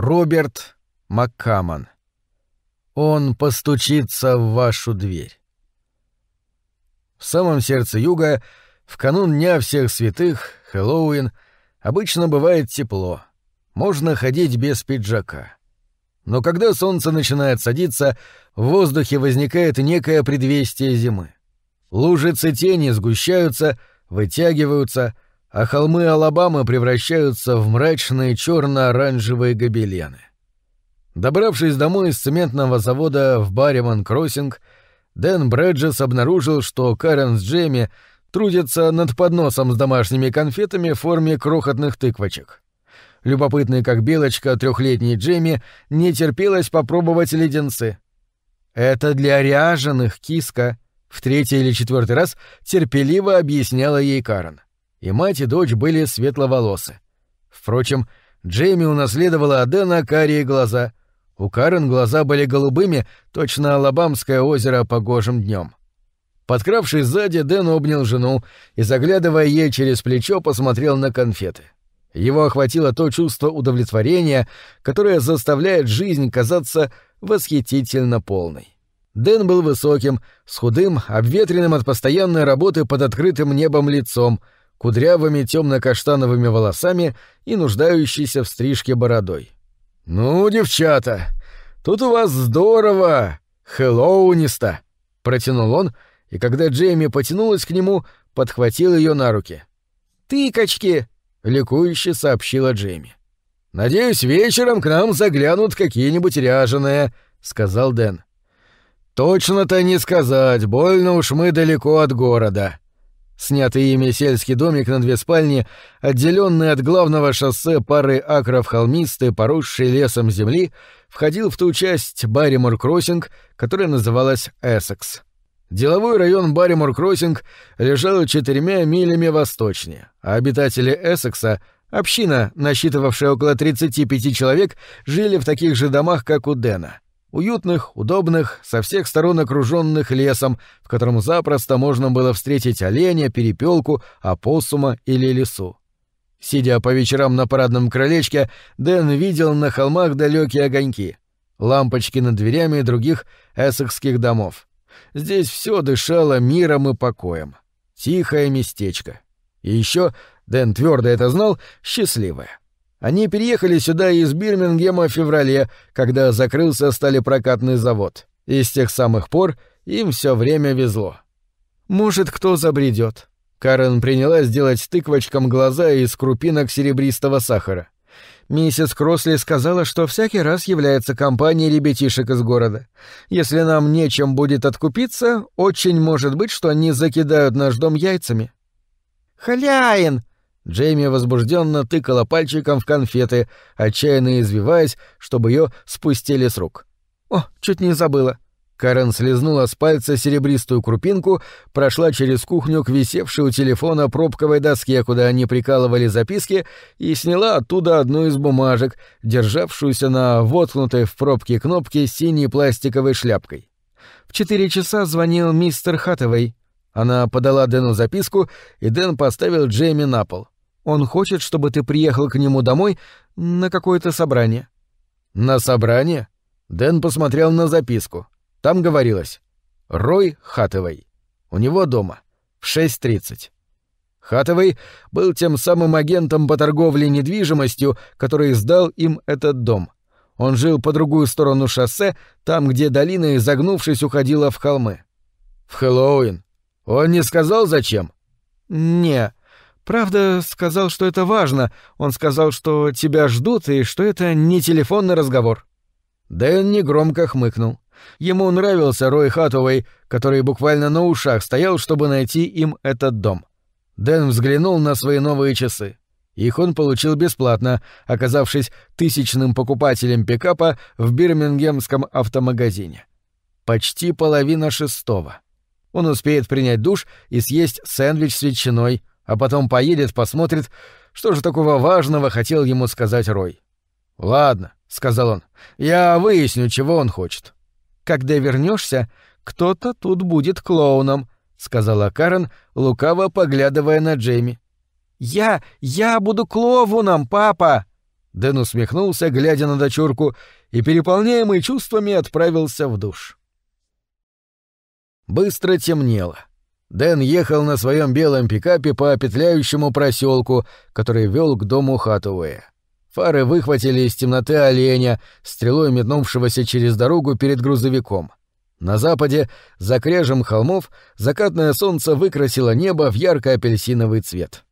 Роберт Маккаман. Он постучится в вашу дверь. В самом сердце юга, в канун Дня всех святых, Хэллоуин, обычно бывает тепло. Можно ходить без пиджака. Но когда солнце начинает садиться, в воздухе возникает некое предвестие зимы. Лужицы тени сгущаются, вытягиваются, а холмы Алабамы превращаются в мрачные черно-оранжевые гобелены. Добравшись домой из цементного завода в Барриман Кроссинг, Дэн Брэджес обнаружил, что Карен с Джейми трудятся над подносом с домашними конфетами в форме крохотных тыквочек. Любопытный как белочка трехлетний Джейми не терпелось попробовать леденцы. «Это для ряженых, киска», — в третий или четвертый раз терпеливо объясняла ей Карен. И мать и дочь были светловолосы. Впрочем, Джейми унаследовала от Дэна карие глаза. У Карен глаза были голубыми, точно Алабамское озеро погожим днем. Подкравшись сзади, Дэн обнял жену и, заглядывая ей через плечо, посмотрел на конфеты. Его охватило то чувство удовлетворения, которое заставляет жизнь казаться восхитительно полной. Дэн был высоким, с худым, обветренным от постоянной работы под открытым небом лицом, кудрявыми темно-каштановыми волосами и нуждающейся в стрижке бородой. «Ну, девчата, тут у вас здорово! Хэллоуниста!» — протянул он, и когда Джейми потянулась к нему, подхватил ее на руки. «Тыкочки!» — ликующе сообщила Джейми. «Надеюсь, вечером к нам заглянут какие-нибудь ряженые», — сказал Дэн. «Точно-то не сказать, больно уж мы далеко от города», Снятый ими сельский домик на две спальни, отделенный от главного шоссе парой акров холмистой, поросшей лесом земли, входил в ту часть Барримор-Кроссинг, которая называлась Эссекс. Деловой район Барримор-Кроссинг лежал четырьмя милями восточнее, а обитатели Эссекса, община, насчитывавшая около 35 человек, жили в таких же домах, как у Дэна — Уютных, удобных, со всех сторон окруженных лесом, в котором запросто можно было встретить оленя, перепелку, опоссума или лису. Сидя по вечерам на парадном крылечке, Дэн видел на холмах далекие огоньки, лампочки над дверями других эссекских домов. Здесь все дышало миром и покоем. Тихое местечко. И еще, Дэн твердо это знал, счастливое. Они переехали сюда из Бирмингема в феврале, когда закрылся сталепрокатный завод. И с тех самых пор им все время везло. Может, кто забредет. Карен принялась делать тыквочкам глаза из крупинок серебристого сахара. Миссис Кросли сказала, что всякий раз является компанией ребятишек из города. Если нам нечем будет откупиться, очень может быть, что они закидают наш дом яйцами. «Халяин!» Джейми возбужденно тыкала пальчиком в конфеты, отчаянно извиваясь, чтобы ее спустили с рук. «О, чуть не забыла». Карен слезнула с пальца серебристую крупинку, прошла через кухню к висевшей у телефона пробковой доске, куда они прикалывали записки, и сняла оттуда одну из бумажек, державшуюся на воткнутой в пробке кнопке синей пластиковой шляпкой. В четыре часа звонил мистер Хаттавей. Она подала Дэну записку, и Дэн поставил Джейми на пол. Он хочет, чтобы ты приехал к нему домой на какое-то собрание». «На собрание?» Дэн посмотрел на записку. Там говорилось «Рой Хатовой. У него дома. В 6.30». Хатовой был тем самым агентом по торговле недвижимостью, который сдал им этот дом. Он жил по другую сторону шоссе, там, где долина, изогнувшись, уходила в холмы. «В Хэллоуин. Он не сказал, зачем?» «Не. Правда, сказал, что это важно. Он сказал, что тебя ждут и что это не телефонный разговор. Дэн негромко хмыкнул. Ему нравился Рой Хатуэй, который буквально на ушах стоял, чтобы найти им этот дом. Дэн взглянул на свои новые часы. Их он получил бесплатно, оказавшись тысячным покупателем пикапа в бирмингемском автомагазине. Почти половина шестого. Он успеет принять душ и съесть сэндвич с ветчиной, а потом поедет, посмотрит, что же такого важного хотел ему сказать Рой. «Ладно», — сказал он, — «я выясню, чего он хочет». «Когда вернешься, кто-то тут будет клоуном», — сказала Карен, лукаво поглядывая на Джейми. «Я, я буду клоуном, папа!» Дэн усмехнулся, глядя на дочурку, и, переполняемый чувствами, отправился в душ. Быстро темнело. Дэн ехал на своем белом пикапе по петляющему проселку, который вел к дому Хатуэя. Фары выхватили из темноты оленя, стрелой метнувшегося через дорогу перед грузовиком. На западе, за крежем холмов, закатное солнце выкрасило небо в ярко-апельсиновый цвет.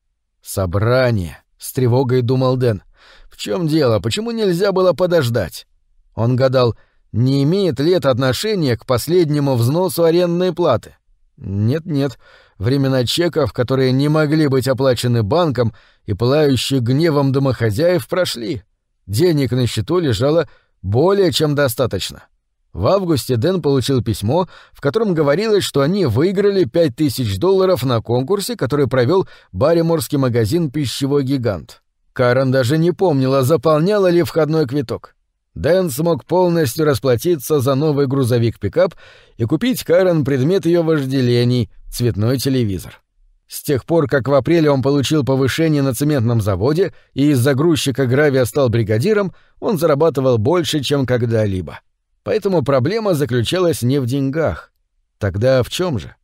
«Собрание!» — с тревогой думал Дэн. «В чем дело? Почему нельзя было подождать?» Он гадал, не имеет ли это отношения к последнему взносу арендной платы. Нет-нет, времена чеков, которые не могли быть оплачены банком и пылающие гневом домохозяев, прошли. Денег на счету лежало более чем достаточно. В августе Дэн получил письмо, в котором говорилось, что они выиграли 5000 долларов на конкурсе, который провел Барриморский магазин «Пищевой гигант». Карен даже не помнила, заполняла ли входной квиток. Дэн смог полностью расплатиться за новый грузовик-пикап и купить Карен предмет ее вожделений — цветной телевизор. С тех пор, как в апреле он получил повышение на цементном заводе и из загрузчика гравия стал бригадиром, он зарабатывал больше, чем когда-либо. Поэтому проблема заключалась не в деньгах. Тогда в чем же?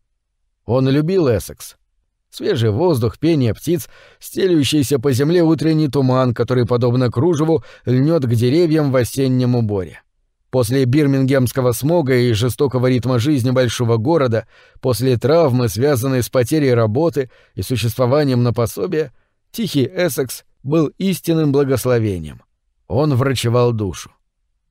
Он любил Эссекс. Свежий воздух, пение птиц, стелющийся по земле утренний туман, который, подобно кружеву, льнет к деревьям в осеннем уборе. После бирмингемского смога и жестокого ритма жизни большого города, после травмы, связанной с потерей работы и существованием на пособие, тихий Эссекс был истинным благословением. Он врачевал душу.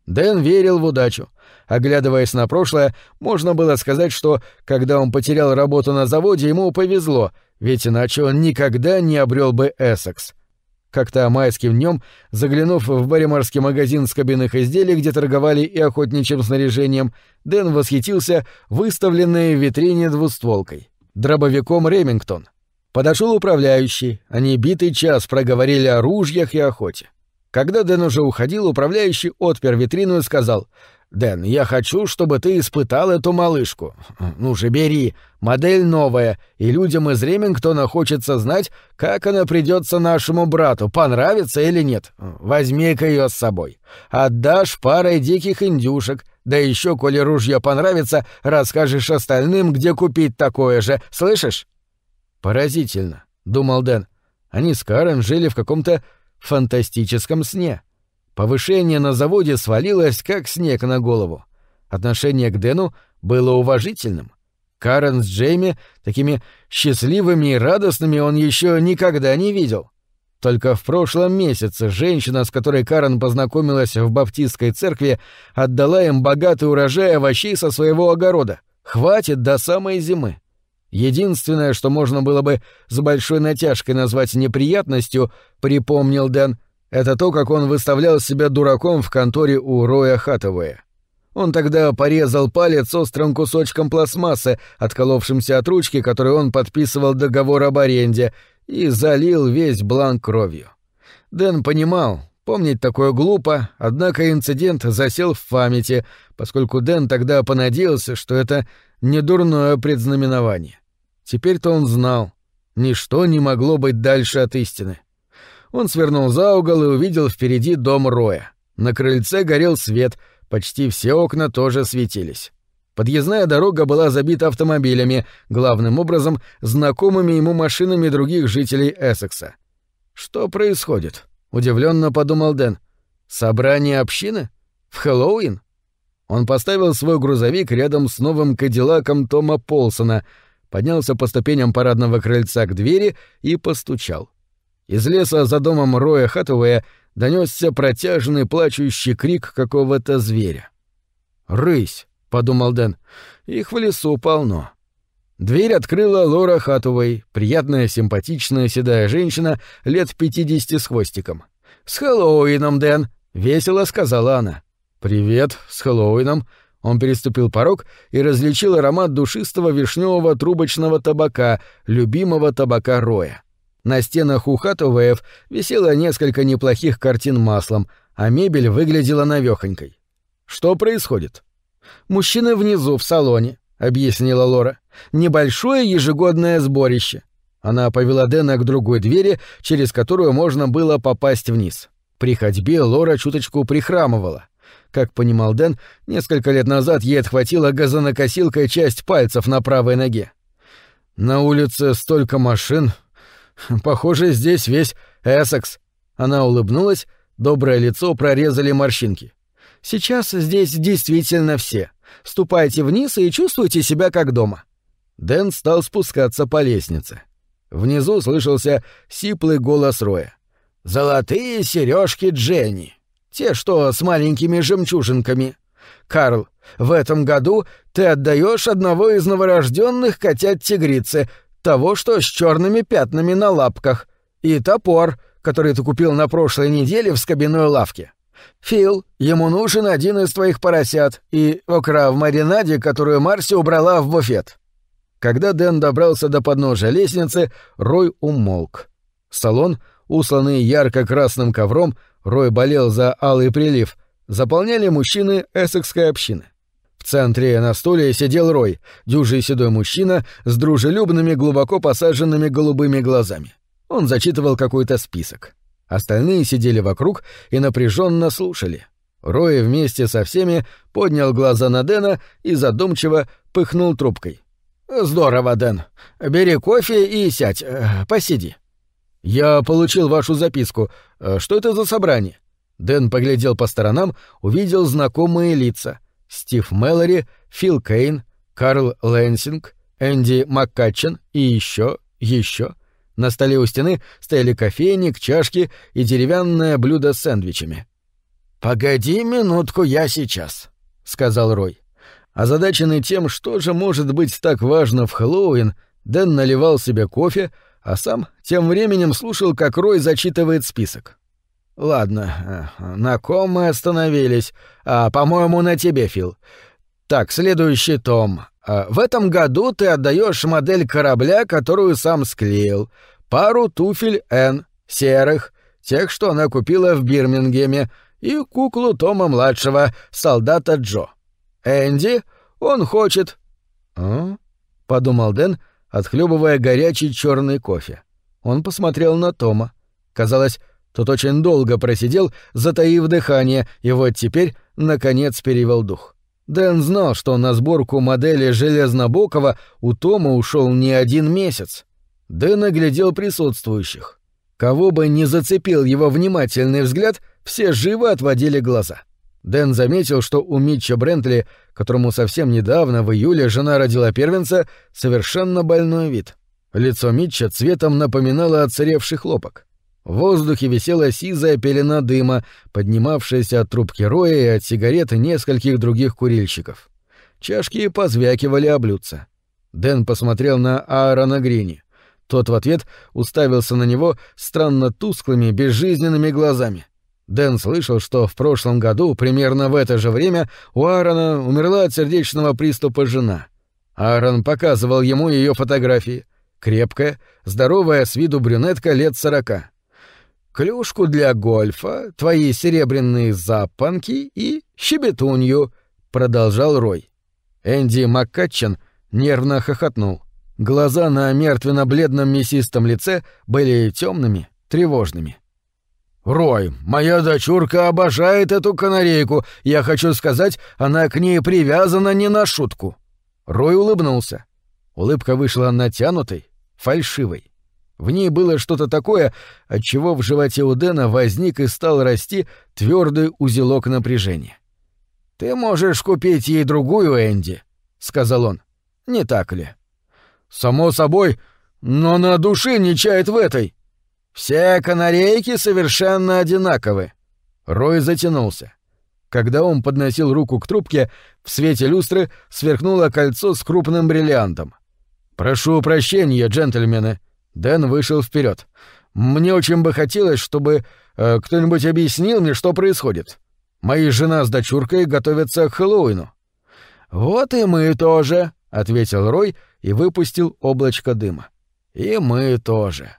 Дэн верил в удачу. Оглядываясь на прошлое, можно было сказать, что, когда он потерял работу на заводе, ему повезло, ведь иначе он никогда не обрел бы Эссекс. Как-то майским днем, заглянув в бариморский магазин с кабинных изделий, где торговали и охотничьим снаряжением, Дэн восхитился выставленной в витрине двустволкой — дробовиком «Ремингтон». Подошел управляющий, они битый час проговорили о ружьях и охоте. Когда Дэн уже уходил, управляющий отпер витрину и сказал «Дэн, я хочу, чтобы ты испытал эту малышку. Ну же, бери. Модель новая, и людям из Ремингтона хочется знать, как она придется нашему брату, понравится или нет. Возьми-ка ее с собой. Отдашь парой диких индюшек, да еще, коли ружье понравится, расскажешь остальным, где купить такое же, слышишь?» «Поразительно», — думал Дэн. Они с Карен жили в каком-то фантастическом сне. Повышение на заводе свалилось, как снег на голову. Отношение к Дэну было уважительным. Карен с Джейми такими счастливыми и радостными он еще никогда не видел. Только в прошлом месяце женщина, с которой Карен познакомилась в баптистской церкви, отдала им богатый урожай овощей со своего огорода. Хватит до самой зимы. Единственное, что можно было бы с большой натяжкой назвать неприятностью, припомнил Дэн, это то, как он выставлял себя дураком в конторе у Роя Хатавея. Он тогда порезал палец острым кусочком пластмассы, отколовшимся от ручки, которой он подписывал договор об аренде, и залил весь бланк кровью. Дэн понимал, помнить такое глупо, однако инцидент засел в памяти, поскольку Дэн тогда понадеялся, что это не дурное предзнаменование. Теперь-то он знал, ничто не могло быть дальше от истины. Он свернул за угол и увидел впереди дом Роя. На крыльце горел свет, почти все окна тоже светились. Подъездная дорога была забита автомобилями, главным образом знакомыми ему машинами других жителей Эссекса. «Что происходит?» — удивленно подумал Дэн. «Собрание общины? В Хэллоуин?» Он поставил свой грузовик рядом с новым кадиллаком Тома Полсона — поднялся по ступеням парадного крыльца к двери и постучал. Из леса за домом Роя Хатуэя донесся протяжный плачущий крик какого-то зверя. «Рысь!» — подумал Дэн. «Их в лесу полно». Дверь открыла Лора Хатуэй, приятная, симпатичная седая женщина, лет пятидесяти с хвостиком. «С Хэллоуином, Дэн!» — весело сказала она. «Привет, с Хэллоуином!» Он переступил порог и различил аромат душистого вишневого трубочного табака, любимого табака Роя. На стенах у Хатувеев висело несколько неплохих картин маслом, а мебель выглядела навёхонькой. «Что происходит?» «Мужчины внизу, в салоне», — объяснила Лора. «Небольшое ежегодное сборище». Она повела Дэна к другой двери, через которую можно было попасть вниз. При ходьбе Лора чуточку прихрамывала. Как понимал Дэн, несколько лет назад ей отхватила газонокосилкой часть пальцев на правой ноге. На улице столько машин. Похоже, здесь весь Эссекс. Она улыбнулась, доброе лицо прорезали морщинки. Сейчас здесь действительно все. Ступайте вниз и чувствуйте себя как дома. Дэн стал спускаться по лестнице. Внизу слышался сиплый голос Роя. «Золотые сережки Дженни!» Те, что с маленькими жемчужинками. Карл, в этом году ты отдаешь одного из новорожденных котят тигрицы, того, что с черными пятнами на лапках, и топор, который ты купил на прошлой неделе в скобяной лавке. Фил, ему нужен один из твоих поросят и окра в маринаде, которую Марси убрала в буфет. Когда Дэн добрался до подножия лестницы, Рой умолк. Салон, усланный ярко-красным ковром, Рой болел за алый прилив, заполняли мужчины эссекской общины. В центре на стуле сидел Рой, дюжий седой мужчина с дружелюбными глубоко посаженными голубыми глазами. Он зачитывал какой-то список. Остальные сидели вокруг и напряженно слушали. Рой вместе со всеми поднял глаза на Дэна и задумчиво пыхнул трубкой. «Здорово, Дэн. Бери кофе и сядь, э, посиди». «Я получил вашу записку. Э, что это за собрание?» Дэн поглядел по сторонам, увидел знакомые лица. Стив Мэлори, Фил Кейн, Карл Лэнсинг, Энди Маккатчен и еще, еще. На столе у стены стояли кофейник, чашки и деревянное блюдо с сэндвичами. «Погоди минутку, я сейчас», — сказал Рой. Озадаченный тем, что же может быть так важно в Хэллоуин, Дэн наливал себе кофе, а сам тем временем слушал, как Рой зачитывает список. «Ладно, э, на ком мы остановились? А, по-моему, на тебе, Фил. Так, следующий том. А, в этом году ты отдаешь модель корабля, которую сам склеил, пару туфель Н, серых, тех, что она купила в Бирмингеме, и куклу Тома-младшего, солдата Джо. Энди, он хочет...» «А?» — подумал Дэн, — отхлебывая горячий черный кофе. Он посмотрел на Тома. Казалось, тот очень долго просидел, затаив дыхание, и вот теперь, наконец, перевел дух. Дэн знал, что на сборку модели Железнобокова у Тома ушел не один месяц. Дэн оглядел присутствующих. Кого бы ни зацепил его внимательный взгляд, все живо отводили глаза. Дэн заметил, что у Митча Брентли, которому совсем недавно, в июле, жена родила первенца, совершенно больной вид. Лицо Митча цветом напоминало отсыревший хлопок. В воздухе висела сизая пелена дыма, поднимавшаяся от трубки роя и от сигареты нескольких других курильщиков. Чашки позвякивали о блюдца. Дэн посмотрел на Аарона Грини. Тот в ответ уставился на него странно тусклыми, безжизненными глазами. Дэн слышал, что в прошлом году, примерно в это же время, у Аарона умерла от сердечного приступа жена. Аарон показывал ему ее фотографии. Крепкая, здоровая с виду брюнетка лет сорока. «Клюшку для гольфа, твои серебряные запонки и щебетунью», — продолжал Рой. Энди Маккатчен нервно хохотнул. Глаза на мертвенно-бледном мясистом лице были темными, тревожными. «Рой, моя дочурка обожает эту канарейку. Я хочу сказать, она к ней привязана не на шутку». Рой улыбнулся. Улыбка вышла натянутой, фальшивой. В ней было что-то такое, от чего в животе у Дэна возник и стал расти твердый узелок напряжения. «Ты можешь купить ей другую, Энди», — сказал он. «Не так ли?» «Само собой, но на душе не чает в этой», все канарейки совершенно одинаковы. Рой затянулся. Когда он подносил руку к трубке, в свете люстры сверкнуло кольцо с крупным бриллиантом. «Прошу прощения, джентльмены». Дэн вышел вперед. «Мне очень бы хотелось, чтобы э, кто-нибудь объяснил мне, что происходит. Моя жена с дочуркой готовятся к Хэллоуину». «Вот и мы тоже», — ответил Рой и выпустил облачко дыма. «И мы тоже».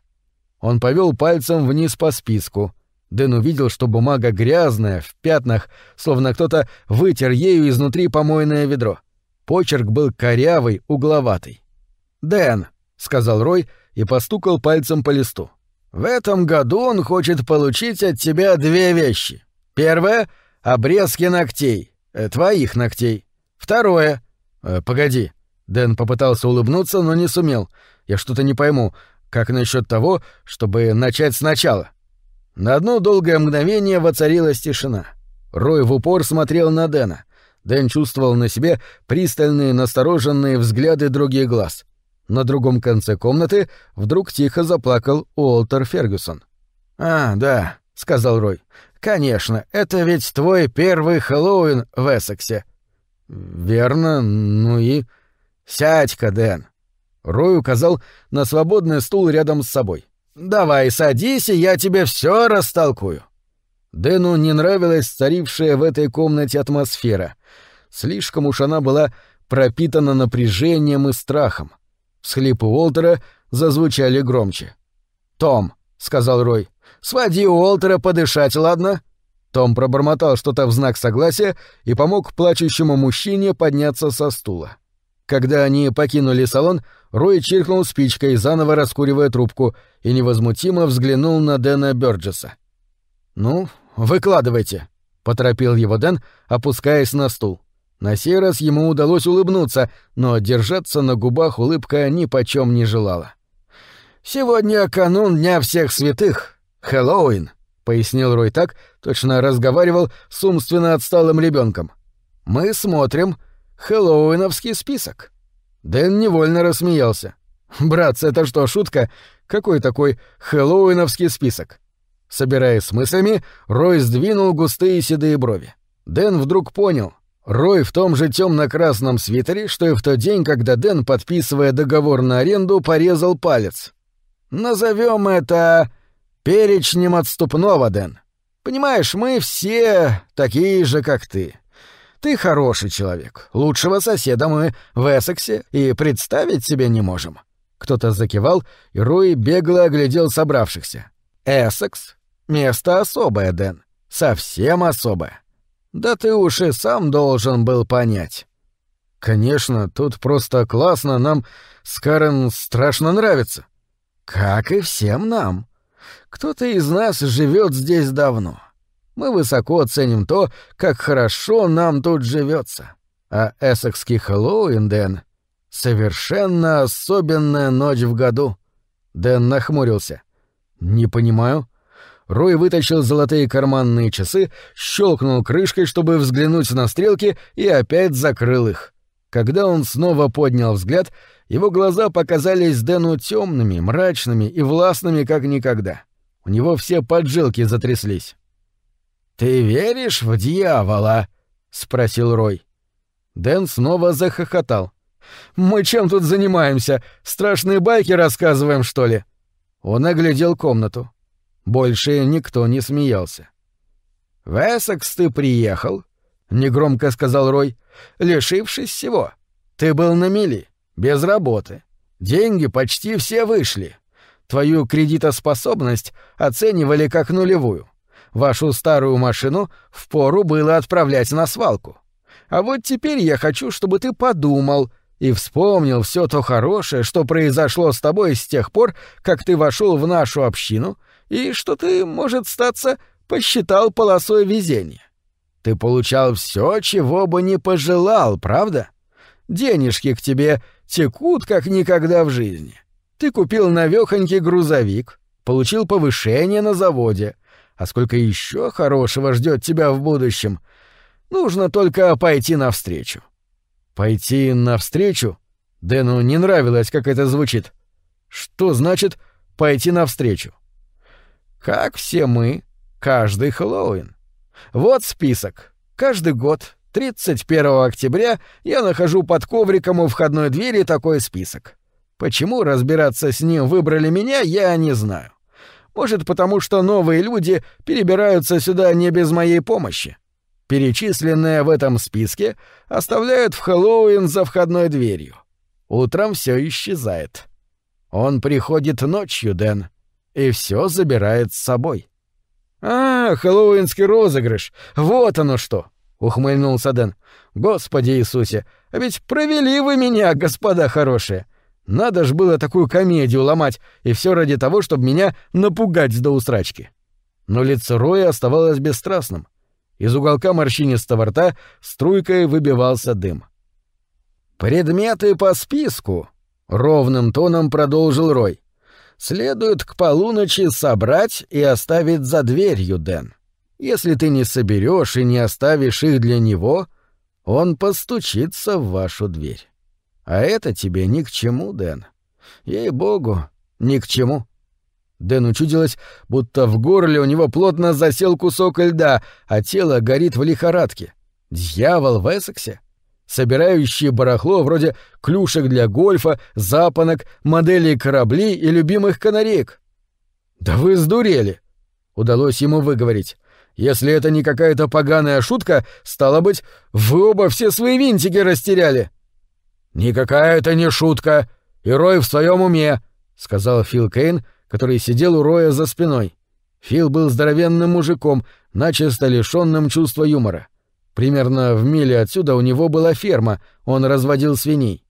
Он повел пальцем вниз по списку. Дэн увидел, что бумага грязная, в пятнах, словно кто-то вытер ею изнутри помойное ведро. Почерк был корявый, угловатый. «Дэн», — сказал Рой и постукал пальцем по листу. В этом году он хочет получить от тебя две вещи. Первое — обрезки ногтей. Э, твоих ногтей. Второе — э, погоди. Дэн попытался улыбнуться, но не сумел. Я что-то не пойму. Как насчет того, чтобы начать сначала? На одно долгое мгновение воцарилась тишина. Рой в упор смотрел на Дэна. Дэн чувствовал на себе пристальные, настороженные взгляды других глаз. На другом конце комнаты вдруг тихо заплакал Уолтер Фергюсон. «А, да», — сказал Рой. «Конечно, это ведь твой первый Хэллоуин в Эссексе». «Верно, ну и...» «Сядь-ка, Дэн». Рой указал на свободный стул рядом с собой. «Давай, садись, и я тебе все растолкую». Дэну не нравилась царившая в этой комнате атмосфера. Слишком уж она была пропитана напряжением и страхом. Всхлипы Уолтера зазвучали громче. «Том», — сказал Рой, — «своди Уолтера подышать, ладно?» Том пробормотал что-то в знак согласия и помог плачущему мужчине подняться со стула. Когда они покинули салон, Рой чиркнул спичкой, заново раскуривая трубку, и невозмутимо взглянул на Дэна Бёрджеса. «Ну, выкладывайте», — поторопил его Дэн, опускаясь на стул. На сей раз ему удалось улыбнуться, но держаться на губах улыбка ни почем не желала. «Сегодня канун Дня Всех Святых, Хэллоуин», — пояснил Рой так, точно разговаривал с умственно отсталым ребенком. «Мы смотрим хэллоуиновский список». Дэн невольно рассмеялся. «Братцы, это что, шутка? Какой такой хэллоуиновский список?» Собираясь с мыслями, Рой сдвинул густые седые брови. Дэн вдруг понял, Рой в том же темно-красном свитере, что и в тот день, когда Дэн, подписывая договор на аренду, порезал палец. Назовем это перечнем отступного, Дэн. Понимаешь, мы все такие же, как ты. Ты хороший человек. Лучшего соседа мы в Эссексе и представить себе не можем. Кто-то закивал, и Рой бегло оглядел собравшихся. Эссекс — место особое, Дэн. Совсем особое. Да ты уж и сам должен был понять. Конечно, тут просто классно, нам с Карен страшно нравится. Как и всем нам. Кто-то из нас живет здесь давно. Мы высоко ценим то, как хорошо нам тут живется. А эссекский Хэллоуин, Дэн, совершенно особенная ночь в году. Дэн нахмурился. Не понимаю. Рой вытащил золотые карманные часы, щелкнул крышкой, чтобы взглянуть на стрелки, и опять закрыл их. Когда он снова поднял взгляд, его глаза показались Дэну темными, мрачными и властными, как никогда. У него все поджилки затряслись. «Ты веришь в дьявола?» — спросил Рой. Дэн снова захохотал. «Мы чем тут занимаемся? Страшные байки рассказываем, что ли?» Он оглядел комнату. Больше никто не смеялся. «В Эссекс ты приехал», — негромко сказал Рой, — «лишившись всего. Ты был на мели, без работы. Деньги почти все вышли. Твою кредитоспособность оценивали как нулевую. Вашу старую машину впору было отправлять на свалку. А вот теперь я хочу, чтобы ты подумал и вспомнил все то хорошее, что произошло с тобой с тех пор, как ты вошел в нашу общину — и что ты, может статься, посчитал полосой везения. Ты получал все, чего бы не пожелал, правда? Денежки к тебе текут, как никогда в жизни. Ты купил навехонький грузовик, получил повышение на заводе. А сколько еще хорошего ждет тебя в будущем? Нужно только пойти навстречу. Пойти навстречу? Дэну не нравилось, как это звучит. Что значит пойти навстречу? Как все мы, каждый Хэллоуин. Вот список. Каждый год, 31 октября, я нахожу под ковриком у входной двери такой список. Почему разбираться с ним выбрали меня, я не знаю. Может, потому что новые люди перебираются сюда не без моей помощи. Перечисленные в этом списке оставляют в Хэллоуин за входной дверью. Утром все исчезает. Он приходит ночью, Дэн и все забирает с собой. «А, хэллоуинский розыгрыш! Вот оно что!» — ухмыльнулся Дэн. «Господи Иисусе! А ведь провели вы меня, господа хорошие! Надо ж было такую комедию ломать, и все ради того, чтобы меня напугать до устрачки. Но лицо Роя оставалось бесстрастным. Из уголка морщинистого рта струйкой выбивался дым. «Предметы по списку», — ровным тоном продолжил Рой. «Следует к полуночи собрать и оставить за дверью, Дэн. Если ты не соберешь и не оставишь их для него, он постучится в вашу дверь. А это тебе ни к чему, Дэн. Ей-богу, ни к чему». Дэн учудилось, будто в горле у него плотно засел кусок льда, а тело горит в лихорадке. Дьявол в Эссексе? Собирающие барахло вроде клюшек для гольфа, запонок, моделей кораблей и любимых канареек. «Да вы сдурели!» — удалось ему выговорить. «Если это не какая-то поганая шутка, стало быть, вы оба все свои винтики растеряли». «Никакая это не шутка, и Рой в своем уме», — сказал Фил Кейн, который сидел у Роя за спиной. Фил был здоровенным мужиком, начисто лишенным чувства юмора. Примерно в миле отсюда у него была ферма, он разводил свиней.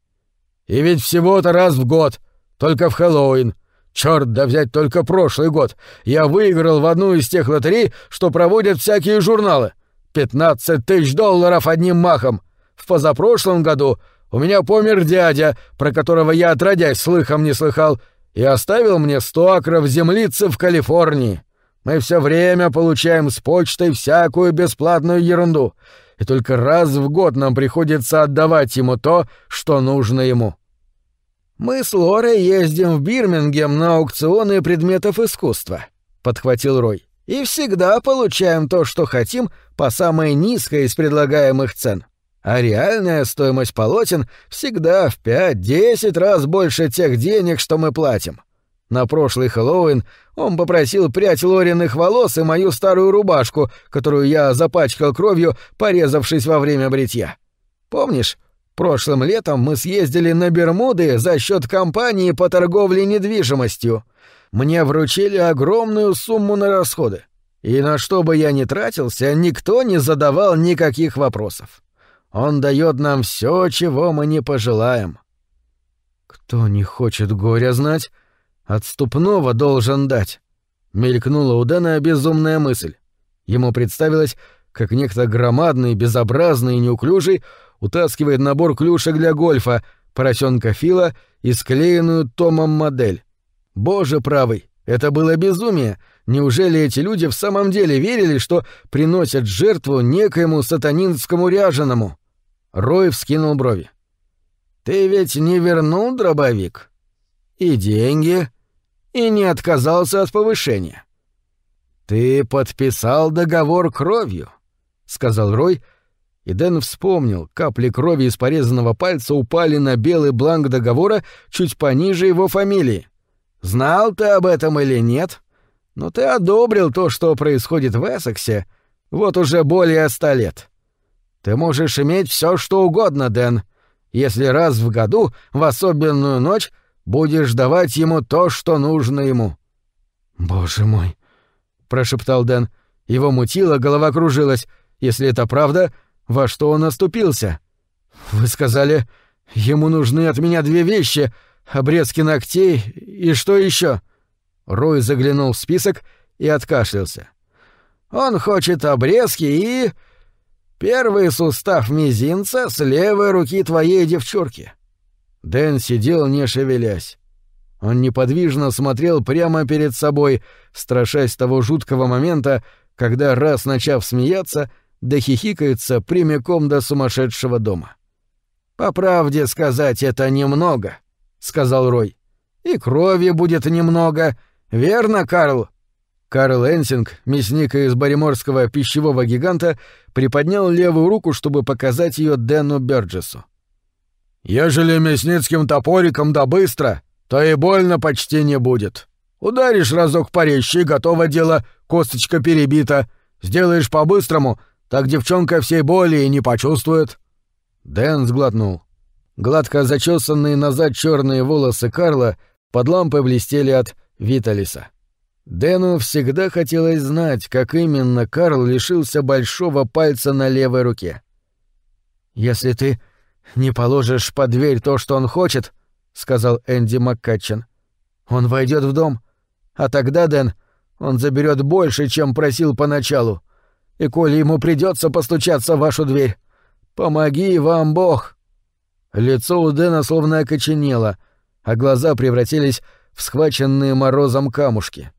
«И ведь всего-то раз в год, только в Хэллоуин. Чёрт, да взять только прошлый год. Я выиграл в одну из тех лотерей, что проводят всякие журналы. Пятнадцать тысяч долларов одним махом. В позапрошлом году у меня помер дядя, про которого я отродясь слыхом не слыхал, и оставил мне сто акров землицы в Калифорнии. Мы все время получаем с почтой всякую бесплатную ерунду, и только раз в год нам приходится отдавать ему то, что нужно ему. Мы с Лорой ездим в Бирмингем на аукционы предметов искусства, подхватил Рой. И всегда получаем то, что хотим, по самой низкой из предлагаемых цен. А реальная стоимость полотен всегда в 5-10 раз больше тех денег, что мы платим. На прошлый Хэллоуин он попросил прядь Лориных волос и мою старую рубашку, которую я запачкал кровью, порезавшись во время бритья. Помнишь, прошлым летом мы съездили на Бермуды за счет компании по торговле недвижимостью. Мне вручили огромную сумму на расходы. И на что бы я ни тратился, никто не задавал никаких вопросов. Он дает нам все, чего мы не пожелаем. Кто не хочет горя знать, отступного должен дать. Мелькнула у Дэна безумная мысль. Ему представилось, как некто громадный, безобразный и неуклюжий утаскивает набор клюшек для гольфа, поросенка Фила и склеенную Томом модель. Боже правый, это было безумие. Неужели эти люди в самом деле верили, что приносят жертву некоему сатанинскому ряженому? Рой вскинул брови. «Ты ведь не вернул дробовик? И деньги, и не отказался от повышения. Ты подписал договор кровью», — сказал Рой, и Дэн вспомнил, капли крови из порезанного пальца упали на белый бланк договора чуть пониже его фамилии. «Знал ты об этом или нет? Но ты одобрил то, что происходит в Эссексе, вот уже более ста лет. Ты можешь иметь все, что угодно, Дэн, если раз в году, в особенную ночь, будешь давать ему то, что нужно ему». «Боже мой!» — прошептал Дэн. Его мутило, голова кружилась. Если это правда, во что он оступился? «Вы сказали, ему нужны от меня две вещи — обрезки ногтей и что еще? Рой заглянул в список и откашлялся. «Он хочет обрезки и...» Первый сустав мизинца с левой руки твоей девчурки. Дэн сидел, не шевелясь. Он неподвижно смотрел прямо перед собой, страшась того жуткого момента, когда, раз начав смеяться, дохихикается прямиком до сумасшедшего дома. «По правде сказать, это немного», — сказал Рой. «И крови будет немного, верно, Карл?» Карл Энсинг, мясник из бариморского пищевого гиганта, приподнял левую руку, чтобы показать ее Дэну Бёрджесу. «Ежели мясницким топориком да быстро, то и больно почти не будет. Ударишь разок по речи, готово дело, косточка перебита. Сделаешь по-быстрому, так девчонка всей боли и не почувствует». Дэн сглотнул. Гладко зачесанные назад черные волосы Карла под лампой блестели от Виталиса. Дэну всегда хотелось знать, как именно Карл лишился большого пальца на левой руке. «Если ты не положишь под дверь то, что он хочет», — сказал Энди Маккатчин. «Он войдет в дом, а тогда, Дэн, он заберет больше, чем просил поначалу. И коли ему придется постучаться в вашу дверь, помоги вам Бог!» Лицо у Дэна словно окоченело, а глаза превратились в схваченные морозом камушки.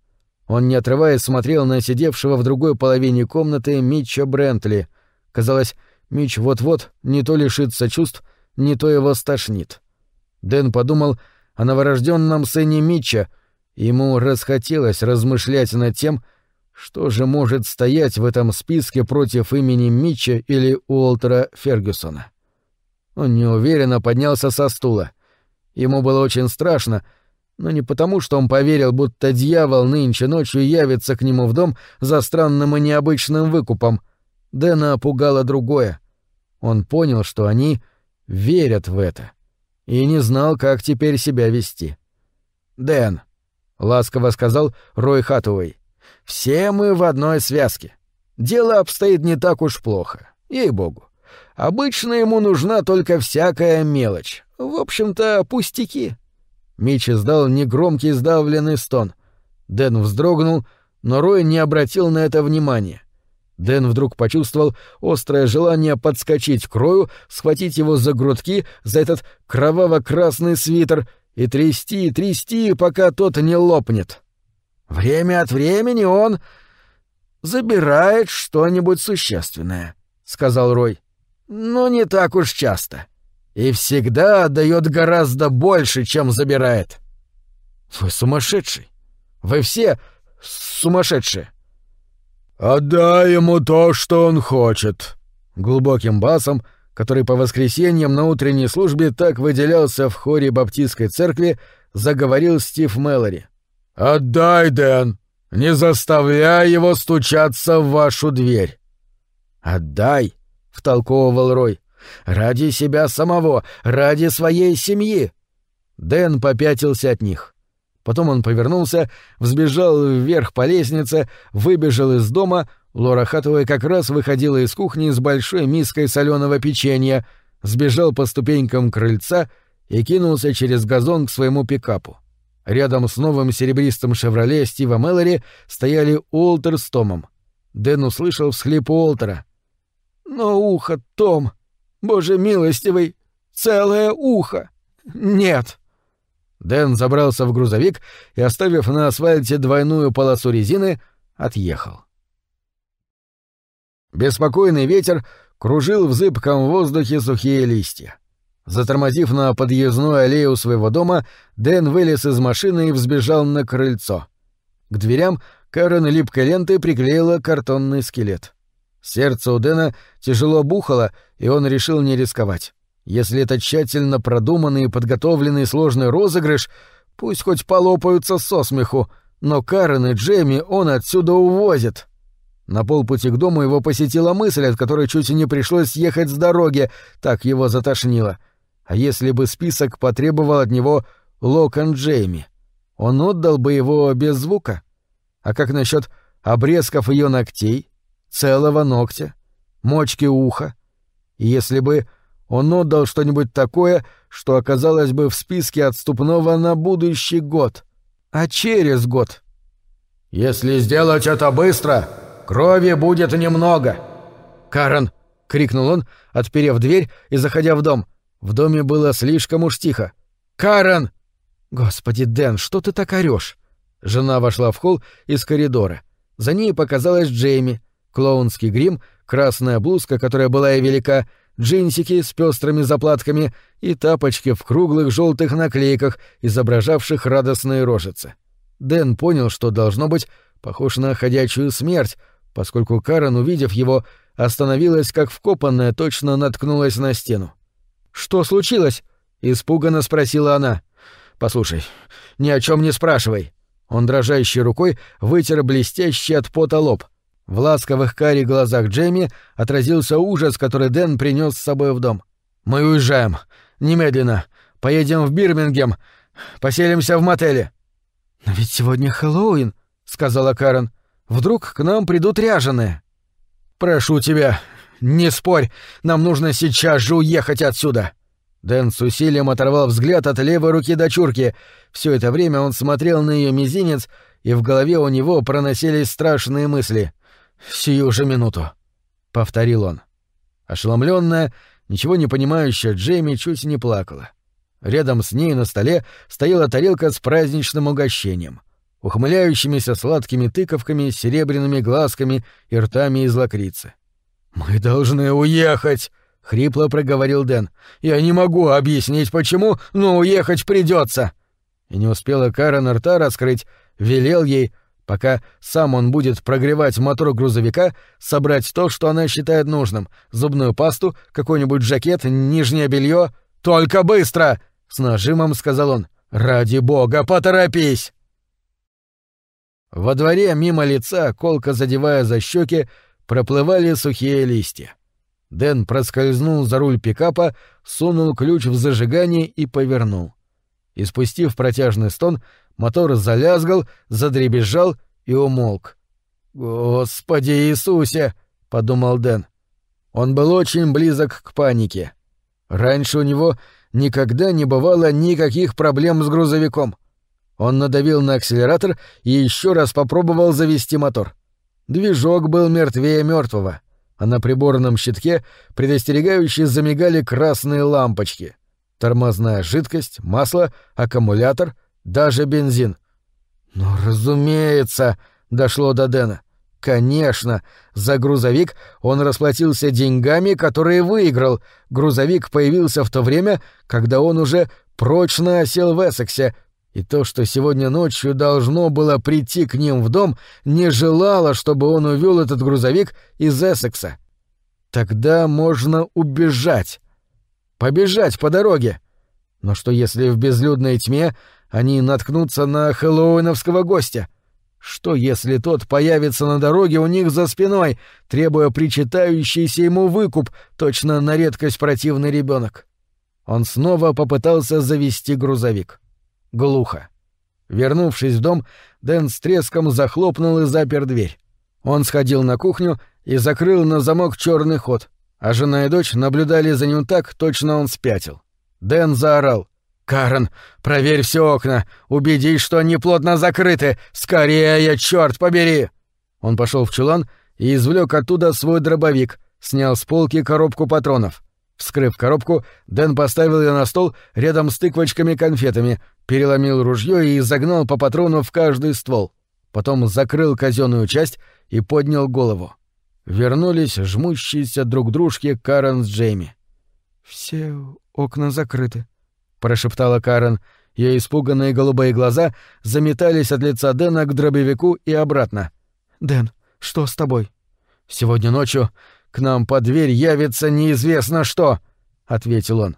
Он, не отрываясь, смотрел на сидевшего в другой половине комнаты Митча Брентли. Казалось, Митч вот-вот не то лишится чувств, не то его стошнит. Дэн подумал о новорожденном сыне Митча, ему расхотелось размышлять над тем, что же может стоять в этом списке против имени Митча или Уолтера Фергюсона. Он неуверенно поднялся со стула. Ему было очень страшно, но не потому, что он поверил, будто дьявол нынче ночью явится к нему в дом за странным и необычным выкупом. Дэна пугало другое. Он понял, что они верят в это, и не знал, как теперь себя вести. «Дэн», — ласково сказал Рой Хатуэй, — «все мы в одной связке. Дело обстоит не так уж плохо, ей-богу. Обычно ему нужна только всякая мелочь. В общем-то, пустяки». Митч издал негромкий сдавленный стон. Дэн вздрогнул, но Рой не обратил на это внимания. Дэн вдруг почувствовал острое желание подскочить к Рою, схватить его за грудки, за этот кроваво-красный свитер и трясти, трясти, пока тот не лопнет. Время от времени он забирает что-нибудь существенное, — сказал Рой. Но не так уж часто. И всегда отдает гораздо больше, чем забирает. Вы сумасшедший. Вы все сумасшедшие. «Отдай ему то, что он хочет», — глубоким басом, который по воскресеньям на утренней службе так выделялся в хоре баптистской церкви, заговорил Стив Мэлори. «Отдай, Дэн! Не заставляй его стучаться в вашу дверь!» «Отдай!» — втолковывал Рой. «Ради себя самого, ради своей семьи!» Дэн попятился от них. Потом он повернулся, взбежал вверх по лестнице, выбежал из дома. Лора Хатуэй как раз выходила из кухни с большой миской соленого печенья, сбежал по ступенькам крыльца и кинулся через газон к своему пикапу. Рядом с новым серебристым «Шевроле» Стива Мэлори стояли Уолтер с Томом. Дэн услышал всхлип Уолтера. «Но ухо, Том! Боже милостивый! Целое ухо! Нет!» Дэн забрался в грузовик и, оставив на асфальте двойную полосу резины, отъехал. Беспокойный ветер кружил в зыбком воздухе сухие листья. Затормозив на подъездную аллею своего дома, Дэн вылез из машины и взбежал на крыльцо. К дверям Карен липкой лентой приклеила картонный скелет. Сердце у Дэна тяжело бухало, и он решил не рисковать. Если это тщательно продуманный и подготовленный сложный розыгрыш, пусть хоть полопаются со смеху, но Карен и Джейми он отсюда увозит. На полпути к дому его посетила мысль, от которой чуть не пришлось ехать с дороги, так его затошнило. А если бы список потребовал от него Локон Джейми? Он отдал бы его без звука? А как насчет обрезков ее ногтей, целого ногтя, мочки уха? И если бы он отдал что-нибудь такое, что оказалось бы в списке отступного на будущий год. А через год. «Если сделать это быстро, крови будет немного!» «Карен!» — крикнул он, отперев дверь и заходя в дом. В доме было слишком уж тихо. «Карен!» «Господи, Дэн, что ты так орёшь?» Жена вошла в холл из коридора. За ней показалась Джейми, клоунский грим, красная блузка, которая была и велика, джинсики с пестрыми заплатками и тапочки в круглых желтых наклейках, изображавших радостные рожицы. Дэн понял, что должно быть похож на ходячую смерть, поскольку Карен, увидев его, остановилась как вкопанная, точно наткнулась на стену. «Что случилось?» — испуганно спросила она. «Послушай, ни о чем не спрашивай». Он дрожащей рукой вытер блестящий от пота лоб. В ласковых карих глазах Джейми отразился ужас, который Дэн принес с собой в дом. «Мы уезжаем. Немедленно. Поедем в Бирмингем. Поселимся в мотеле». «Но ведь сегодня Хэллоуин», — сказала Карен. «Вдруг к нам придут ряженые». «Прошу тебя, не спорь. Нам нужно сейчас же уехать отсюда». Дэн с усилием оторвал взгляд от левой руки дочурки. Все это время он смотрел на ее мизинец, и в голове у него проносились страшные мысли. «Сию же минуту», — повторил он. Ошеломленная, ничего не понимающая Джейми чуть не плакала. Рядом с ней на столе стояла тарелка с праздничным угощением, ухмыляющимися сладкими тыковками, серебряными глазками и ртами из лакрицы. «Мы должны уехать!» — хрипло проговорил Дэн. «Я не могу объяснить, почему, но уехать придется. И не успела Карен рта раскрыть, велел ей, пока сам он будет прогревать мотор грузовика, собрать то, что она считает нужным — зубную пасту, какой-нибудь жакет, нижнее белье. «Только быстро!» — с нажимом сказал он. «Ради бога, поторопись!» Во дворе мимо лица, колко задевая за щеки, проплывали сухие листья. Дэн проскользнул за руль пикапа, сунул ключ в зажигание и повернул. И спустив протяжный стон, мотор залязгал, задребезжал и умолк. «Господи Иисусе!» — подумал Дэн. Он был очень близок к панике. Раньше у него никогда не бывало никаких проблем с грузовиком. Он надавил на акселератор и еще раз попробовал завести мотор. Движок был мертвее мертвого а на приборном щитке предостерегающе замигали красные лампочки. Тормозная жидкость, масло, аккумулятор, даже бензин. «Ну, разумеется!» — дошло до Дэна. Конечно, за грузовик он расплатился деньгами, которые выиграл. Грузовик появился в то время, когда он уже прочно осел в Эссексе, и то, что сегодня ночью должно было прийти к ним в дом, не желало, чтобы он увел этот грузовик из Эссекса. Тогда можно убежать. Побежать по дороге. Но что если в безлюдной тьме они наткнутся на хэллоуиновского гостя? Что если тот появится на дороге у них за спиной, требуя причитающийся ему выкуп, точно на редкость противный ребенок? Он снова попытался завести грузовик. Глухо. Вернувшись в дом, Дэн с треском захлопнул и запер дверь. Он сходил на кухню и закрыл на замок черный ход, а жена и дочь наблюдали за ним так, точно он спятил. Дэн заорал. «Карен, проверь все окна, убедись, что они плотно закрыты! Скорее, черт побери!» Он пошел в чулан и извлек оттуда свой дробовик, снял с полки коробку патронов. Вскрыв коробку, Дэн поставил ее на стол рядом с тыквочками-конфетами, переломил ружье и загнал по патрону в каждый ствол. Потом закрыл казенную часть и поднял голову. Вернулись жмущиеся друг дружке Карен с Джейми. «Все окна закрыты», — прошептала Карен. Ее испуганные голубые глаза заметались от лица Дэна к дробовику и обратно. «Дэн, что с тобой?» «Сегодня ночью к нам под дверь явится неизвестно что», — ответил он.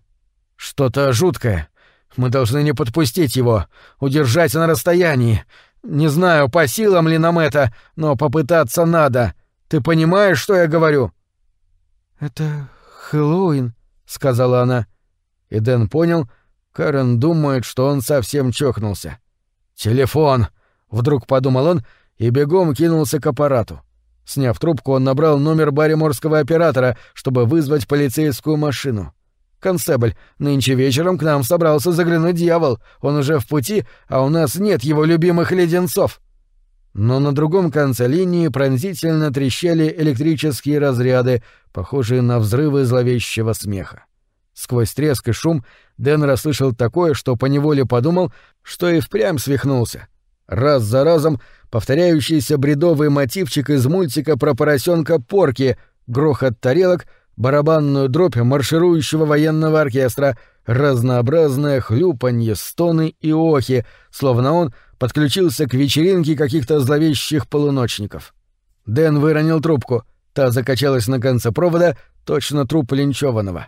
«Что-то жуткое. Мы должны не подпустить его, удержать на расстоянии. Не знаю, по силам ли нам это, но попытаться надо. Ты понимаешь, что я говорю?» «Это Хэллоуин», — сказала она. И Дэн понял, Карен думает, что он совсем чокнулся. «Телефон!» — вдруг подумал он и бегом кинулся к аппарату. Сняв трубку, он набрал номер барриморского оператора, чтобы вызвать полицейскую машину. «Констебль, нынче вечером к нам собрался заглянуть дьявол. Он уже в пути, а у нас нет его любимых леденцов». Но на другом конце линии пронзительно трещали электрические разряды, похожие на взрывы зловещего смеха. Сквозь треск и шум Дэн расслышал такое, что поневоле подумал, что и впрямь свихнулся. Раз за разом повторяющийся бредовый мотивчик из мультика про поросенка Порки, грохот тарелок — барабанную дробь марширующего военного оркестра, разнообразное хлюпанье, стоны и охи, словно он подключился к вечеринке каких-то зловещих полуночников. Дэн выронил трубку, та закачалась на конце провода, точно труп линчеванного.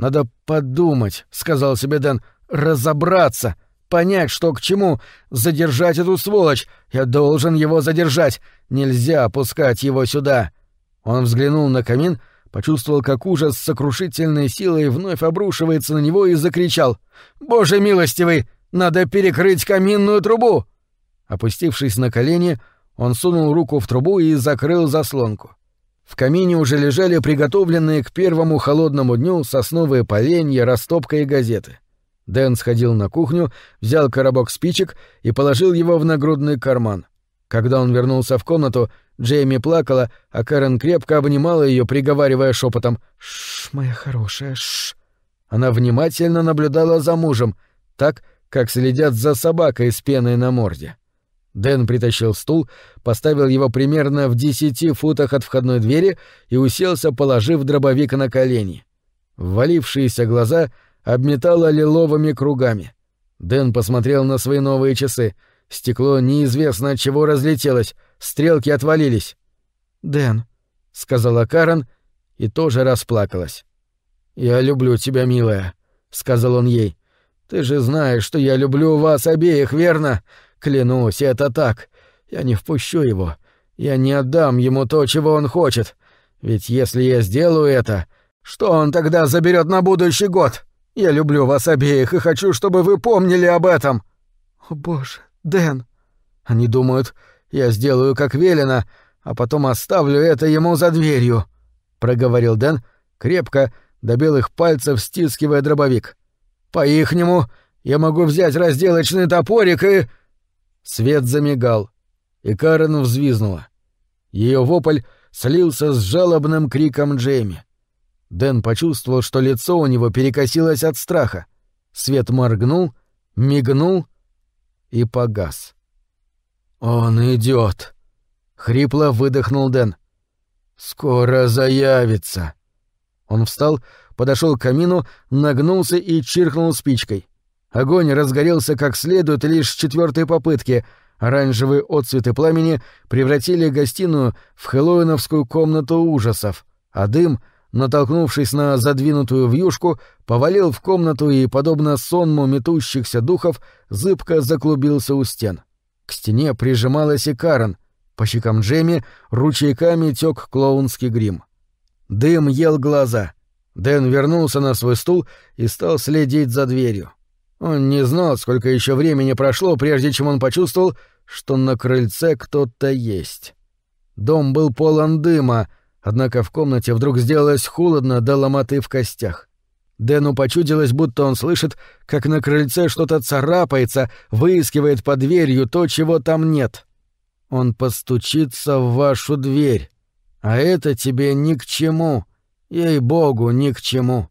«Надо подумать», — сказал себе Дэн, — «разобраться» понять, что к чему, задержать эту сволочь. Я должен его задержать. Нельзя опускать его сюда. Он взглянул на камин почувствовал, как ужас с сокрушительной силой вновь обрушивается на него и закричал «Боже милостивый! Надо перекрыть каминную трубу!» Опустившись на колени, он сунул руку в трубу и закрыл заслонку. В камине уже лежали приготовленные к первому холодному дню сосновые поленья, растопка и газеты. Дэн сходил на кухню, взял коробок спичек и положил его в нагрудный карман. Когда он вернулся в комнату, Джейми плакала, а Кэрен крепко обнимала ее, приговаривая шепотом «Шш, моя хорошая, шш». Она внимательно наблюдала за мужем, так, как следят за собакой с пеной на морде. Дэн притащил стул, поставил его примерно в десяти футах от входной двери и уселся, положив дробовик на колени. Ввалившиеся глаза обметало лиловыми кругами. Дэн посмотрел на свои новые часы. Стекло неизвестно от чего разлетелось, стрелки отвалились. «Дэн», — сказала Карен и тоже расплакалась. «Я люблю тебя, милая», — сказал он ей. «Ты же знаешь, что я люблю вас обеих, верно? Клянусь, это так. Я не впущу его. Я не отдам ему то, чего он хочет. Ведь если я сделаю это, что он тогда заберет на будущий год? Я люблю вас обеих и хочу, чтобы вы помнили об этом». «О, боже, Дэн!» Они думают, я сделаю, как велено, а потом оставлю это ему за дверью», — проговорил Дэн, крепко, до белых пальцев стискивая дробовик. «По-ихнему я могу взять разделочный топорик и...» Свет замигал, и Карен взвизнула. Ее вопль слился с жалобным криком Джейми. Дэн почувствовал, что лицо у него перекосилось от страха. Свет моргнул, мигнул и погас. «Он идет!» — хрипло выдохнул Дэн. «Скоро заявится!» Он встал, подошел к камину, нагнулся и чиркнул спичкой. Огонь разгорелся как следует лишь с четвертой попытки. Оранжевые отцветы пламени превратили гостиную в хэллоуиновскую комнату ужасов, а дым, натолкнувшись на задвинутую вьюшку, повалил в комнату и, подобно сонму метущихся духов, зыбко заклубился у стен. К стене прижималась и Карен. По щекам Джейми ручейками тек клоунский грим. Дым ел глаза. Дэн вернулся на свой стул и стал следить за дверью. Он не знал, сколько еще времени прошло, прежде чем он почувствовал, что на крыльце кто-то есть. Дом был полон дыма, однако в комнате вдруг сделалось холодно до ломоты в костях. Дэну почудилось, будто он слышит, как на крыльце что-то царапается, выискивает под дверью то, чего там нет. Он постучится в вашу дверь, а это тебе ни к чему, ей-богу, ни к чему.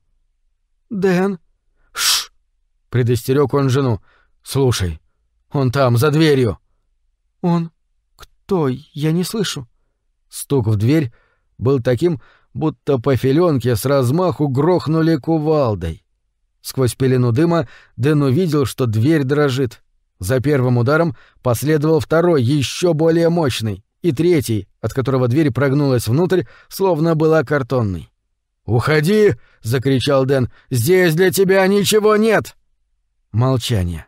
«Дэн?» — предостерег он жену. «Слушай, он там, за дверью». «Он? Кто? Я не слышу». Стук в дверь был таким, будто по филенке с размаху грохнули кувалдой. Сквозь пелену дыма Дэн увидел, что дверь дрожит. За первым ударом последовал второй, еще более мощный, и третий, от которого дверь прогнулась внутрь, словно была картонной. «Уходи!» — закричал Дэн. «Здесь для тебя ничего нет!» Молчание.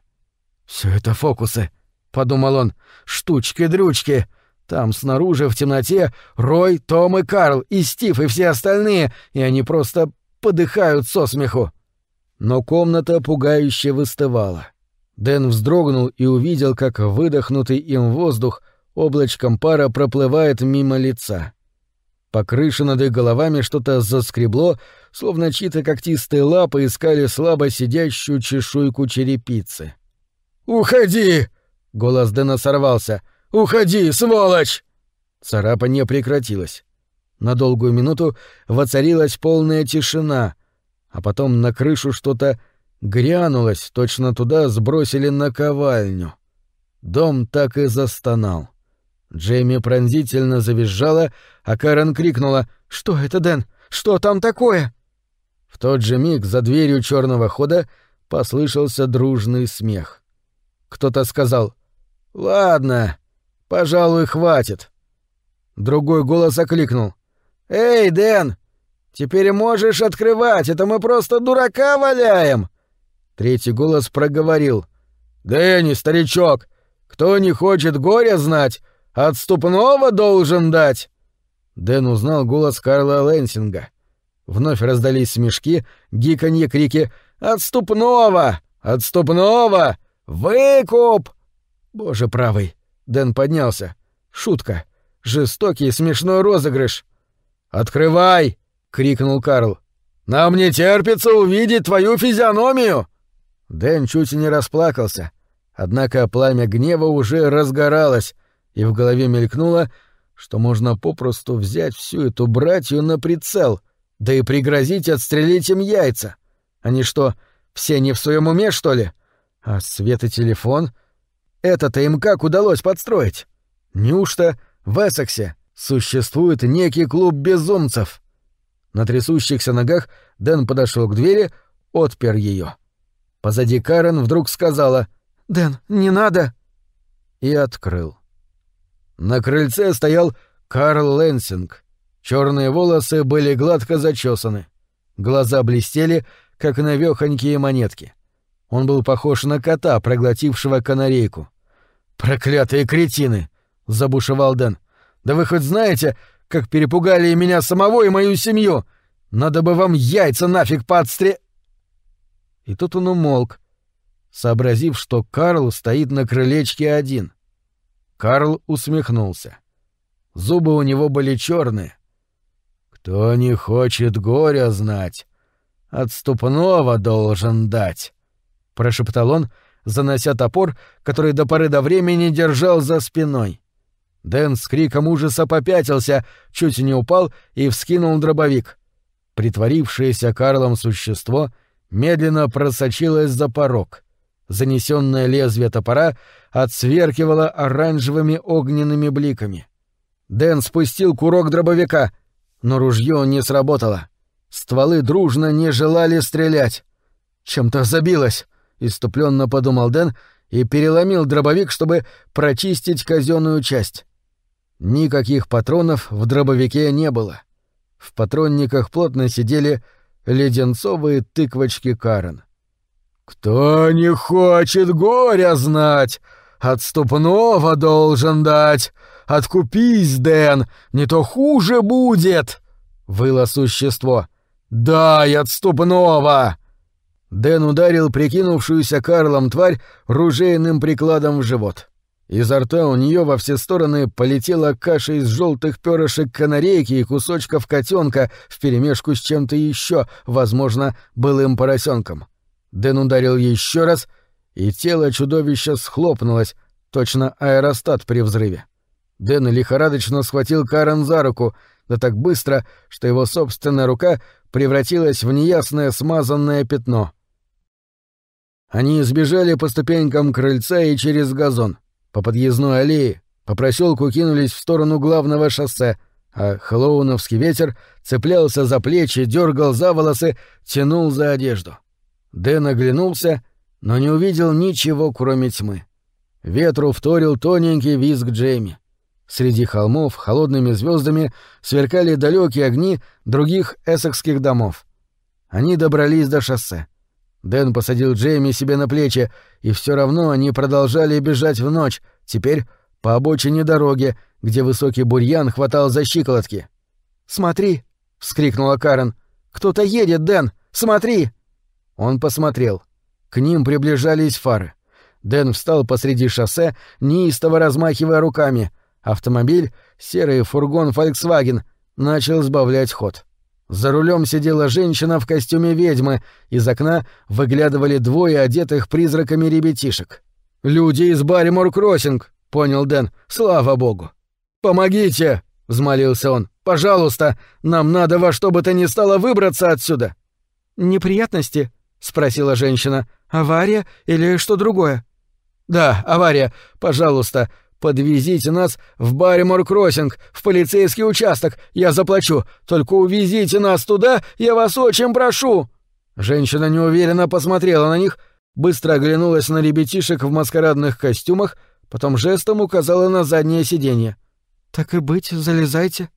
Все это фокусы», — подумал он. «Штучки-дрючки. Там снаружи в темноте Рой, Том и Карл, и Стив, и все остальные, и они просто подыхают со смеху». Но комната пугающе выстывала. Дэн вздрогнул и увидел, как выдохнутый им воздух облачком пара проплывает мимо лица. По крыше над их головами что-то заскребло, словно чьи-то когтистые лапы искали слабо сидящую чешуйку черепицы. «Уходи!» — голос Дэна сорвался. «Уходи, сволочь!» Царапа не прекратилась. На долгую минуту воцарилась полная тишина, а потом на крышу что-то грянулось, точно туда сбросили наковальню. Дом так и застонал. Джейми пронзительно завизжала, а Карен крикнула «Что это, Дэн? Что там такое?» В тот же миг за дверью черного хода послышался дружный смех. Кто-то сказал «Ладно, пожалуй, хватит». Другой голос окликнул «Эй, Дэн, теперь можешь открывать, это мы просто дурака валяем!» Третий голос проговорил «Дэнни, старичок, кто не хочет горя знать, Отступного должен дать!» Дэн узнал голос Карла Лэнсинга. Вновь раздались смешки, гиканье, крики «Отступного! Отступного! Выкуп!» «Боже правый!» Дэн поднялся. «Шутка! Жестокий смешной розыгрыш!» «Открывай!» — крикнул Карл. «Нам не терпится увидеть твою физиономию!» Дэн чуть не расплакался, однако пламя гнева уже разгоралось, и в голове мелькнуло, что можно попросту взять всю эту братью на прицел, да и пригрозить отстрелить им яйца. Они что, все не в своем уме, что ли? А светотелефон? Это-то им как удалось подстроить? Неужто в Эссексе существует некий клуб безумцев? На трясущихся ногах Дэн подошел к двери, отпер ее. Позади Карен вдруг сказала «Дэн, не надо!» и открыл. На крыльце стоял Карл Лэнсинг. Черные волосы были гладко зачесаны. Глаза блестели, как навехонькие монетки. Он был похож на кота, проглотившего канарейку. «Проклятые кретины!» — забушевал Дэн. «Да вы хоть знаете, как перепугали и меня самого, и мою семью! Надо бы вам яйца нафиг подстре...» И тут он умолк, сообразив, что Карл стоит на крылечке один. Карл усмехнулся. Зубы у него были черные. «Кто не хочет горя знать, отступного должен дать», — прошептал он, занося топор, который до поры до времени держал за спиной. Дэн с криком ужаса попятился, чуть не упал и вскинул дробовик. Притворившееся Карлом существо медленно просочилось за порог. Занесенное лезвие топора отсверкивало оранжевыми огненными бликами. Дэн спустил курок дробовика, но ружье не сработало. Стволы дружно не желали стрелять. Чем-то забилось, иступленно подумал Дэн и переломил дробовик, чтобы прочистить казенную часть. Никаких патронов в дробовике не было. В патронниках плотно сидели леденцовые тыквочки Карен. «Кто не хочет горя знать, отступного должен дать. Откупись, Дэн, не то хуже будет!» — выло существо. «Дай отступного!» Дэн ударил прикинувшуюся Карлом тварь ружейным прикладом в живот. Изо рта у нее во все стороны полетела каша из желтых перышек канарейки и кусочков котенка вперемешку с чем-то еще, возможно, былым поросенком. Дэн ударил еще раз, и тело чудовища схлопнулось, точно аэростат при взрыве. Дэн лихорадочно схватил Карен за руку, да так быстро, что его собственная рука превратилась в неясное смазанное пятно. Они избежали по ступенькам крыльца и через газон — по подъездной аллее, по проселку кинулись в сторону главного шоссе, а хэллоуновский ветер цеплялся за плечи, дергал за волосы, тянул за одежду. Дэн оглянулся, но не увидел ничего, кроме тьмы. Ветру вторил тоненький визг Джейми. Среди холмов холодными звездами сверкали далекие огни других эссекских домов. Они добрались до шоссе. Дэн посадил Джейми себе на плечи, и все равно они продолжали бежать в ночь, теперь по обочине дороги, где высокий бурьян хватал за щиколотки. «Смотри!» — вскрикнула Карен. «Кто-то едет, Дэн! Смотри!» Он посмотрел. К ним приближались фары. Дэн встал посреди шоссе, неистово размахивая руками. Автомобиль, серый фургон Volkswagen, начал сбавлять ход. За рулем сидела женщина в костюме ведьмы, из окна выглядывали двое одетых призраками ребятишек. «Люди из Барримор Кроссинг», — понял Дэн, — «слава богу». «Помогите!» — взмолился он. «Пожалуйста, нам надо во что бы то ни стало выбраться отсюда». «Неприятности?» — спросила женщина. «Авария или что другое?» «Да, авария. Пожалуйста, Подвезите нас в Барримор Кроссинг, в полицейский участок. Я заплачу. Только увезите нас туда, я вас очень прошу. Женщина неуверенно посмотрела на них, быстро оглянулась на ребятишек в маскарадных костюмах, потом жестом указала на заднее сиденье. Так и быть, залезайте.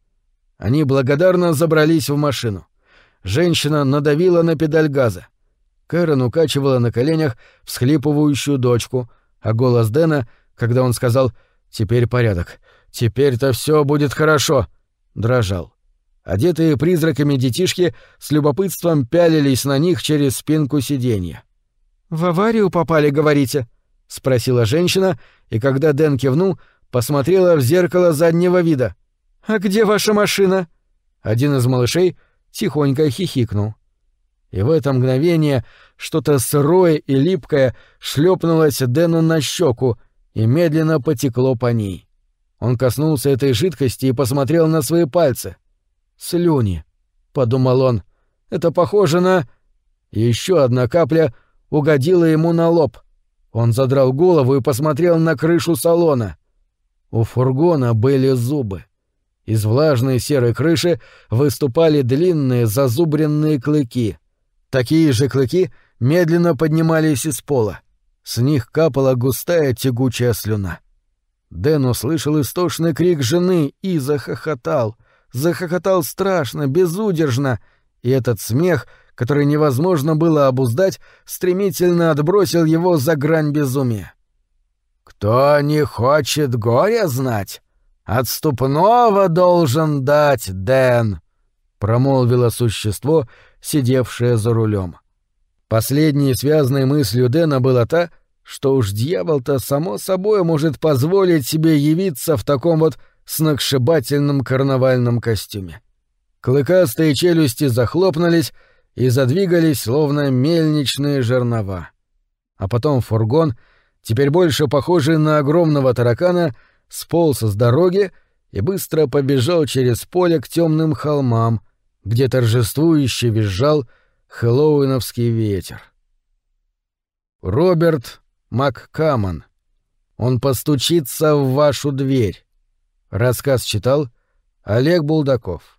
Они благодарно забрались в машину. Женщина надавила на педаль газа. Кэрон укачивала на коленях всхлипывающую дочку, а голос Дэна, когда он сказал Теперь порядок. Теперь-то все будет хорошо. Дрожал. Одетые призраками детишки с любопытством пялились на них через спинку сиденья. «В аварию попали, говорите?» — спросила женщина, и когда Дэн кивнул, посмотрела в зеркало заднего вида. «А где ваша машина?» Один из малышей тихонько хихикнул. И в это мгновение что-то сырое и липкое шлепнулось Дэну на щеку и медленно потекло по ней. Он коснулся этой жидкости и посмотрел на свои пальцы. «Слюни», — подумал он, — «это похоже на...» Еще одна капля угодила ему на лоб. Он задрал голову и посмотрел на крышу салона. У фургона были зубы. Из влажной серой крыши выступали длинные зазубренные клыки. Такие же клыки медленно поднимались из пола. С них капала густая тягучая слюна. Дэн услышал истошный крик жены и захохотал. Захохотал страшно, безудержно, и этот смех, который невозможно было обуздать, стремительно отбросил его за грань безумия. «Кто не хочет горя знать, отступного должен дать Дэн», — промолвило существо, сидевшее за рулем. Последней связанной мыслью Дэна была та, что уж дьявол-то само собой может позволить себе явиться в таком вот сногсшибательном карнавальном костюме. Клыкастые челюсти захлопнулись и задвигались, словно мельничные жернова. А потом фургон, теперь больше похожий на огромного таракана, сполз с дороги и быстро побежал через поле к темным холмам, где торжествующе визжал хэллоуиновский ветер. Роберт МакКамон. Он постучится в вашу дверь. Рассказ читал Олег Булдаков.